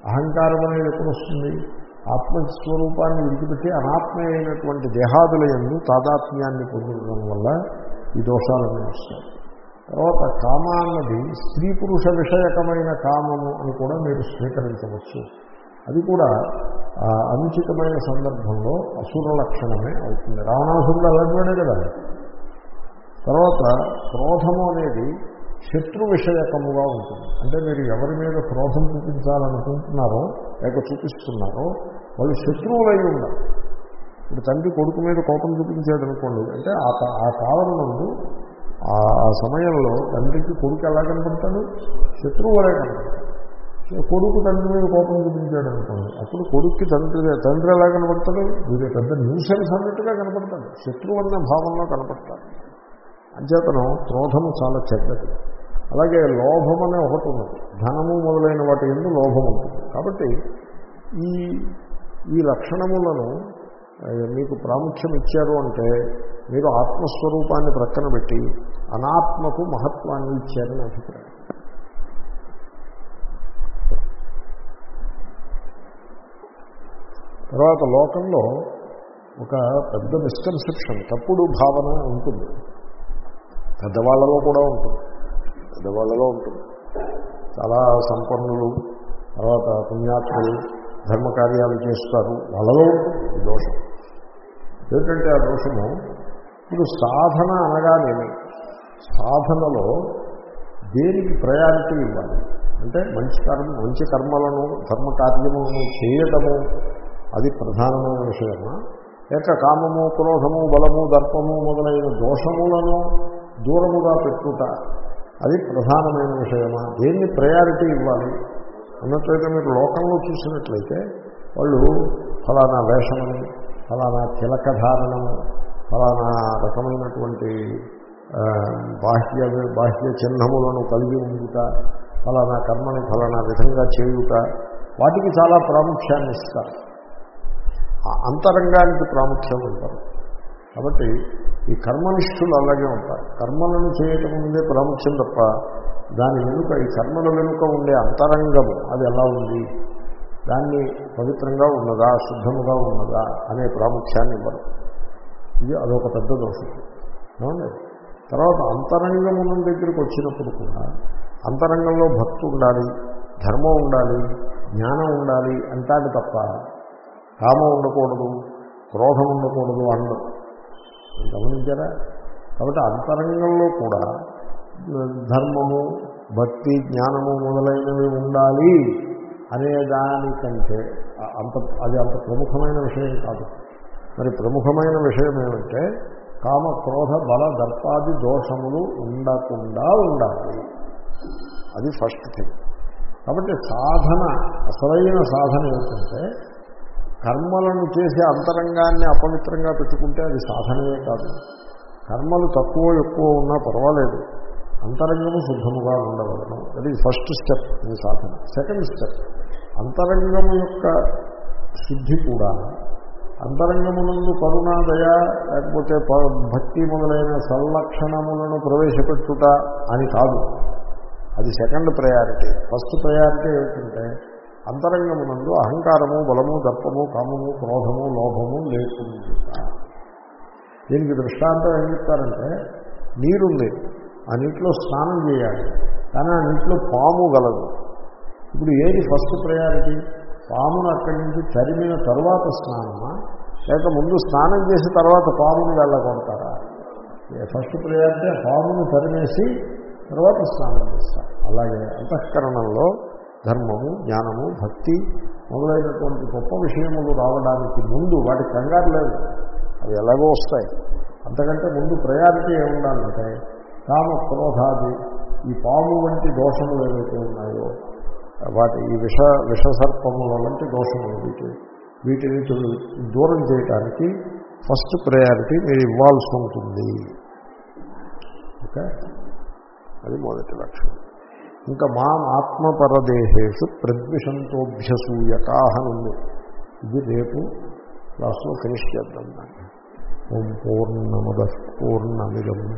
అహంకారం అనేది ఎప్పుడు వస్తుంది? ఆత్మస్వరూపాన్ని విడిచిపెట్టి అనాత్మ అయినటువంటి దేహాదుల ఎందు తాదాత్మ్యాన్ని పొందడం వల్ల ఈ దోషాలన్నీ వస్తాయి. తర్వాత కామ అన్నది స్త్రీ పురుష విషయకమైన కామము అని కూడా మీరు స్వీకరించవచ్చు. అది కూడా అనుచితమైన సందర్భంలో అసుర లక్షణమే అవుతుంది. రావణాసురుడు అలాంటివాడే కదా. తర్వాత క్రోధము అనేది శత్రు విషయకముగా ఉంటుంది. అంటే మీరు ఎవరి మీద క్రోధం చూపించాలనుకుంటున్నారో లేక చూపిస్తున్నారో వాళ్ళు శత్రువులై ఉండాలి. ఇప్పుడు తండ్రి కొడుకు మీద కోపం చూపించాడు అనుకోండి అంటే ఆ ఆ కాలం నుండి ఆ సమయంలో తండ్రికి కొడుకు ఎలా కనపడతాడు? శత్రువు వలే కనపడతాడు. కొడుకు తండ్రి మీద కోపం చూపించాడు అనుకోండి అప్పుడు కొడుక్కి తండ్రి తండ్రి ఎలా కనపడతాడు? వీరి పెద్ద న్యూసెన్స్ అన్నట్టుగా కనపడతాడు. శత్రువు అన్న భావంలో కనపడతాడు. అంచేతనం క్రోధము చాలా చెడ్డది. అలాగే లోభం అనే ఒకటి ఉన్నది. ధనము మొదలైన వాటి ఎందు లోభం ఉంటుంది. కాబట్టి ఈ ఈ లక్షణములను మీకు ప్రాముఖ్యం ఇచ్చారు అంటే మీరు ఆత్మస్వరూపాన్ని ప్రక్కన పెట్టి అనాత్మకు మహత్వాన్ని ఇచ్చారని అభిప్రాయం. తర్వాత లోకంలో ఒక పెద్ద మిస్కన్సెప్షన్ తప్పుడు భావన ఉంటుంది. పెద్దవాళ్ళలో కూడా ఉంటుంది. పెద్దవాళ్ళలో ఉంటుంది. చాలా సంపన్నులు తర్వాత పుణ్యాత్ములు ధర్మకార్యాలు చేస్తారు. వాళ్ళలో ఉంటుంది దోషం. ఏమిటంటే ఆ దోషము? ఇప్పుడు సాధన అనగానేమి? సాధనలో దేనికి ప్రయారిటీ ఇవ్వాలి? అంటే మంచి కర్మ మంచి కర్మలను ధర్మకార్యములను చేయటము అది ప్రధానమైన విషయమా? లేక కామము క్రోధము బలము దర్పము మొదలైన దోషములను దూరముగా పెట్టుట అది ప్రధానమైన విషయమా? దేన్ని ప్రయారిటీ ఇవ్వాలి? అన్నట్లయితే మీరు లోకంలో చూసినట్లయితే వాళ్ళు ఫలానా వేషమని ఫలానా తిలకధారణము ఫలానా రకమైనటువంటి బాహ్య బాహ్య చిహ్నములను కలిగి ఉండుట ఫలానా కర్మని ఫలానా విధంగా చేయుట వాటికి చాలా ప్రాముఖ్యాన్ని ఇస్తారు అంతరంగానికి ప్రాముఖ్యం ఉంటారు. కాబట్టి ఈ కర్మనిష్ఠులు అలాగే ఉంటారు. కర్మలను చేయటం ముందే ప్రాముఖ్యం తప్ప దాని వెనుక ఈ కర్మల వెనుక ఉండే అంతరంగము అది ఎలా ఉంది? దాన్ని పవిత్రంగా ఉన్నదా శుద్ధముగా ఉన్నదా అనే ప్రాముఖ్యాన్ని ఇవ్వరు ఇది అదొక పెద్ద దోషం. ఏమండి? తర్వాత అంతరంగము దగ్గరికి వచ్చినప్పుడు కూడా అంతరంగంలో భక్తి ఉండాలి ధర్మం ఉండాలి జ్ఞానం ఉండాలి అంటాడు తప్ప కామం ఉండకూడదు క్రోధం ఉండకూడదు అన్నది గమనించారా? కాబట్టి అంతరంగంలో కూడా ధర్మము భక్తి జ్ఞానము మొదలైనవి ఉండాలి. అనేదానికంటే అంత అది అంత ప్రముఖమైన విషయం కాదు. మరి ప్రముఖమైన విషయం ఏమంటే కామ క్రోధ బల దర్పాది దోషములు ఉండకుండా ఉండాలి. అది ఫస్ట్ థింగ్. కాబట్టి సాధన అసలైన సాధన ఏమిటంటే కర్మలను చేసే అంతరంగాన్ని అపవిత్రంగా పెట్టుకుంటే అది సాధనమే కాదు. కర్మలు తక్కువ ఎక్కువ ఉన్నా పర్వాలేదు. అంతరంగము శుద్ధముగా ఉండవలను. అది ఫస్ట్ స్టెప్ ఇది సాధన. సెకండ్ స్టెప్ అంతరంగము యొక్క శుద్ధి కూడా అంతరంగమునందు కరుణాదయ లేకపోతే ప- భక్తి మొదలైన సంలక్షణములను ప్రవేశపెట్టుట అని కాదు. అది సెకండ్ ప్రయారిటీ ఫస్ట్ ప్రయారిటీ ఏమిటంటే అంతరంగమునందు అహంకారము బలము దర్పము కామము క్రోధము లోభము లేకుండా దీనికి దృష్టాంతం ఏం చెప్తారంటే నీరుంది. ఆ నీటిలో స్నానం చేయాలి. కానీ ఆ నీటిలో పాము గలదు. ఇప్పుడు ఏది ఫస్ట్ ప్రయారిటీ? పామును అక్కడి నుంచి తరిమిన తర్వాత స్నానమా? లేక ముందు స్నానం చేసిన తర్వాత పామును వెళ్ళగొడతారా? ఫస్ట్ ప్రయారిటీ పామును తరిమేసి తర్వాత స్నానం చేస్తారు. అలాగే అంతఃకరణంలో ధర్మము జ్ఞానము భక్తి మొదలైనటువంటి గొప్ప విషయములు రావడానికి ముందు వాటి కంగారు లేదు. అవి ఎలాగో వస్తాయి. అంతకంటే ముందు ప్రయారిటీ ఏముండాలంటే కామ క్రోధాది ఈ పాము వంటి దోషములు ఏవైతే ఉన్నాయో వాటి ఈ విష విషసర్పముల వంటి దోషములు వీటి వీటిని దూరం చేయడానికి ఫస్ట్ ప్రయారిటీ మీరు ఇవ్వాల్సి ఉంటుంది. ఓకే? అది మొదటి లక్షణం. ఇంకా మా ఆత్మపరదేహేషు ప్రద్విషంతోభ్యసూయకా ఉంది. ఇది రేపు క్లాస్లో ఫినిష్ చేద్దాం దాన్ని. ఓం పూర్ణముద పూర్ణమిదం.